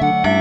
Música